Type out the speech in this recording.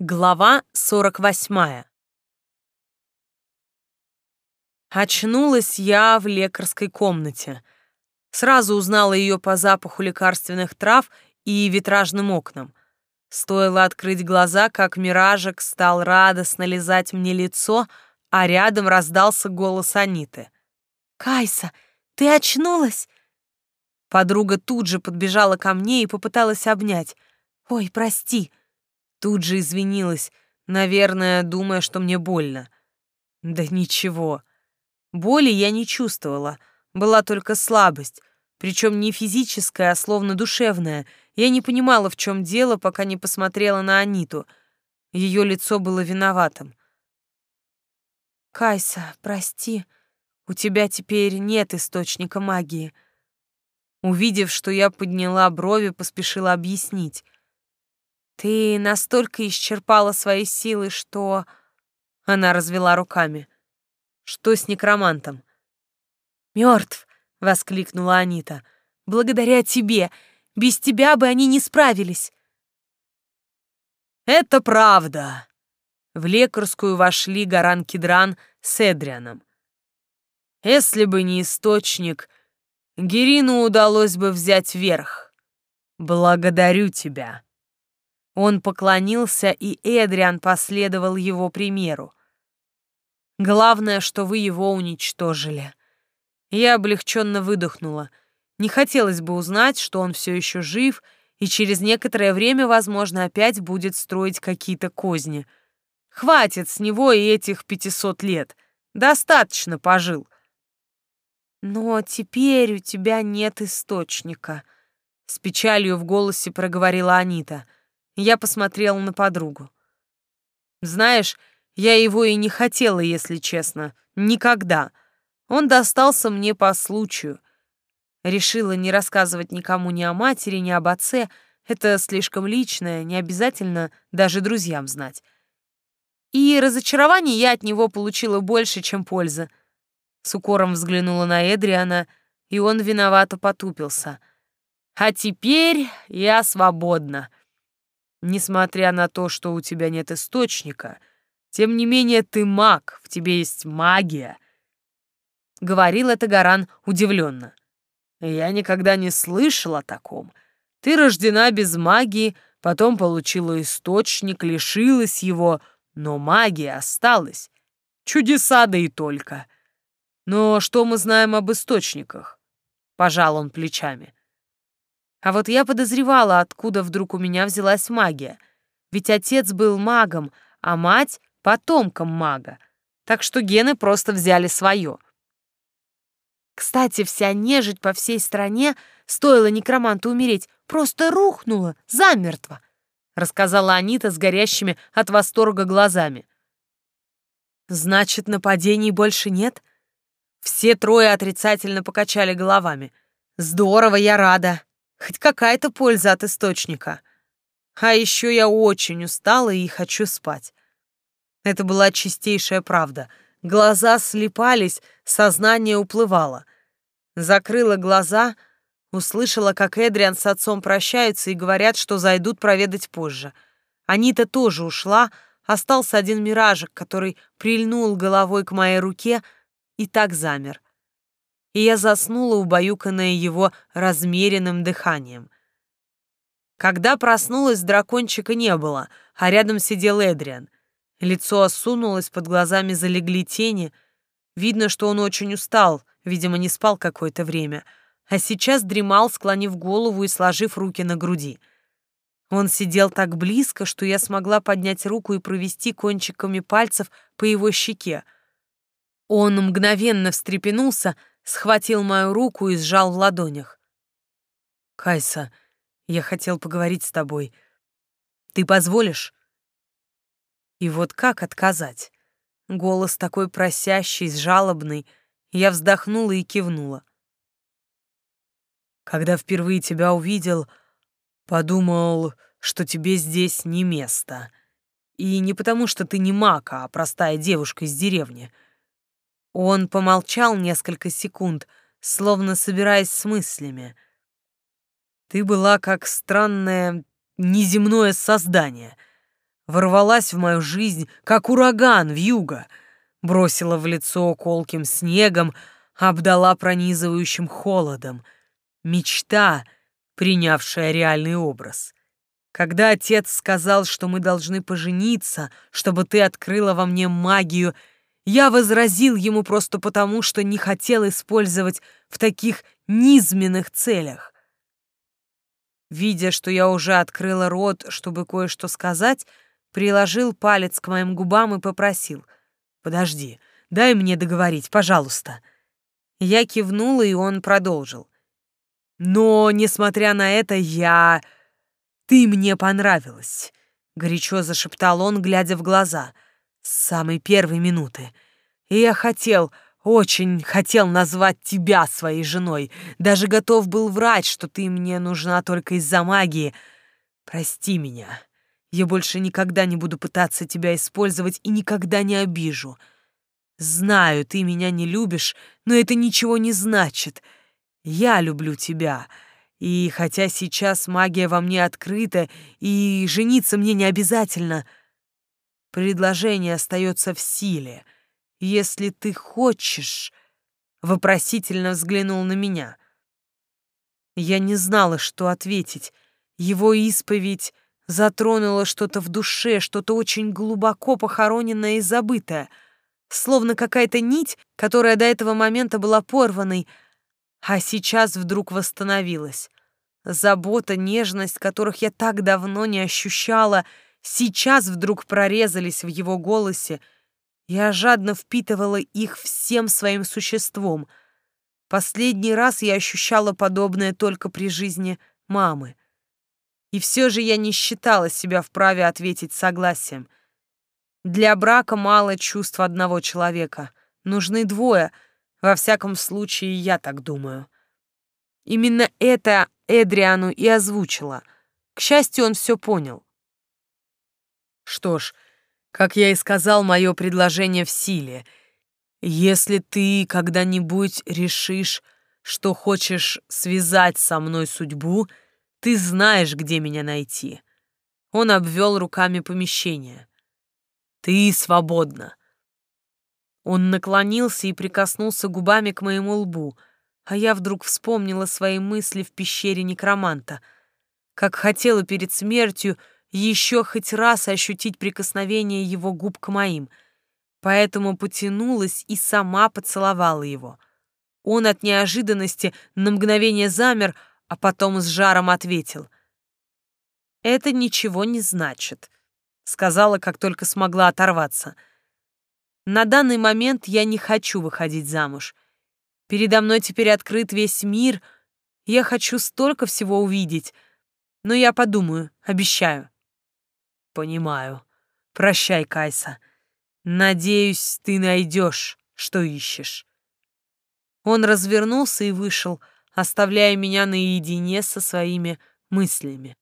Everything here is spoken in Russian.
Глава 48. Очнулась я в лекарской комнате. Сразу узнала ее по запаху лекарственных трав и витражным окнам. Стоило открыть глаза, как миражик стал радостно лизать мне лицо, а рядом раздался голос Аниты. «Кайса, ты очнулась?» Подруга тут же подбежала ко мне и попыталась обнять. «Ой, прости», Тут же извинилась, наверное, думая, что мне больно. Да ничего. Боли я не чувствовала, была только слабость, причем не физическая, а словно душевная. Я не понимала, в чем дело, пока не посмотрела на Аниту. Ее лицо было виноватым. «Кайса, прости, у тебя теперь нет источника магии». Увидев, что я подняла брови, поспешила объяснить — ты настолько исчерпала свои силы, что...» Она развела руками. «Что с некромантом?» «Мертв!» — воскликнула Анита. «Благодаря тебе! Без тебя бы они не справились!» «Это правда!» В лекарскую вошли Гаран Кедран с Эдрианом. «Если бы не источник, Герину удалось бы взять верх. Благодарю тебя!» Он поклонился, и Эдриан последовал его примеру. Главное, что вы его уничтожили. Я облегченно выдохнула. Не хотелось бы узнать, что он все еще жив, и через некоторое время, возможно, опять будет строить какие-то козни. Хватит с него и этих пятисот лет. Достаточно пожил. Но теперь у тебя нет источника, — с печалью в голосе проговорила Анита. — я посмотрела на подругу. Знаешь, я его и не хотела, если честно. Никогда. Он достался мне по случаю. Решила не рассказывать никому ни о матери, ни об отце. Это слишком личное, не обязательно даже друзьям знать. И разочарование я от него получила больше, чем пользы. С укором взглянула на Эдриана, и он виновато потупился. А теперь я свободна. Несмотря на то, что у тебя нет источника, тем не менее ты маг, в тебе есть магия. Говорил это Гаран удивленно. Я никогда не слышал о таком. Ты рождена без магии, потом получила источник, лишилась его, но магия осталась. Чудеса да и только. Но что мы знаем об источниках? Пожал он плечами. А вот я подозревала, откуда вдруг у меня взялась магия. Ведь отец был магом, а мать — потомком мага. Так что гены просто взяли свое. Кстати, вся нежить по всей стране, стоило некроманту умереть, просто рухнула, замертво, рассказала Анита с горящими от восторга глазами. Значит, нападений больше нет? Все трое отрицательно покачали головами. Здорово, я рада. Хоть какая-то польза от источника. А еще я очень устала и хочу спать. Это была чистейшая правда. Глаза слепались, сознание уплывало. Закрыла глаза, услышала, как Эдриан с отцом прощаются и говорят, что зайдут проведать позже. Анита тоже ушла, остался один миражик, который прильнул головой к моей руке и так замер и я заснула, убаюканная его размеренным дыханием. Когда проснулась, дракончика не было, а рядом сидел Эдриан. Лицо осунулось, под глазами залегли тени. Видно, что он очень устал, видимо, не спал какое-то время, а сейчас дремал, склонив голову и сложив руки на груди. Он сидел так близко, что я смогла поднять руку и провести кончиками пальцев по его щеке. Он мгновенно встрепенулся, схватил мою руку и сжал в ладонях. «Кайса, я хотел поговорить с тобой. Ты позволишь?» И вот как отказать? Голос такой просящий, жалобный. Я вздохнула и кивнула. Когда впервые тебя увидел, подумал, что тебе здесь не место. И не потому, что ты не мака, а простая девушка из деревни — он помолчал несколько секунд, словно собираясь с мыслями. «Ты была как странное неземное создание. ворвалась в мою жизнь, как ураган в юго, бросила в лицо колким снегом, обдала пронизывающим холодом. Мечта, принявшая реальный образ. Когда отец сказал, что мы должны пожениться, чтобы ты открыла во мне магию, я возразил ему просто потому, что не хотел использовать в таких низменных целях. Видя, что я уже открыла рот, чтобы кое-что сказать, приложил палец к моим губам и попросил. «Подожди, дай мне договорить, пожалуйста». Я кивнула, и он продолжил. «Но, несмотря на это, я... Ты мне понравилась», — горячо зашептал он, глядя в глаза. «С самой первой минуты. И я хотел, очень хотел назвать тебя своей женой. Даже готов был врать, что ты мне нужна только из-за магии. Прости меня. Я больше никогда не буду пытаться тебя использовать и никогда не обижу. Знаю, ты меня не любишь, но это ничего не значит. Я люблю тебя. И хотя сейчас магия во мне открыта, и жениться мне не обязательно, предложение остается в силе — если ты хочешь...» Вопросительно взглянул на меня. Я не знала, что ответить. Его исповедь затронула что-то в душе, что-то очень глубоко похороненное и забытое, словно какая-то нить, которая до этого момента была порванной, а сейчас вдруг восстановилась. Забота, нежность, которых я так давно не ощущала, сейчас вдруг прорезались в его голосе — я жадно впитывала их всем своим существом. Последний раз я ощущала подобное только при жизни мамы. И все же я не считала себя вправе ответить согласием. Для брака мало чувств одного человека. Нужны двое. Во всяком случае, я так думаю. Именно это Эдриану и озвучила. К счастью, он все понял. Что ж, как я и сказал, мое предложение в силе. Если ты когда-нибудь решишь, что хочешь связать со мной судьбу, ты знаешь, где меня найти. Он обвел руками помещение. Ты свободна. Он наклонился и прикоснулся губами к моему лбу, а я вдруг вспомнила свои мысли в пещере некроманта. Как хотела перед смертью еще хоть раз ощутить прикосновение его губ к моим, поэтому потянулась и сама поцеловала его. Он от неожиданности на мгновение замер, а потом с жаром ответил. «Это ничего не значит», — сказала, как только смогла оторваться. «На данный момент я не хочу выходить замуж. Передо мной теперь открыт весь мир, я хочу столько всего увидеть, но я подумаю, обещаю». Понимаю. Прощай, Кайса. Надеюсь, ты найдешь, что ищешь. Он развернулся и вышел, оставляя меня наедине со своими мыслями.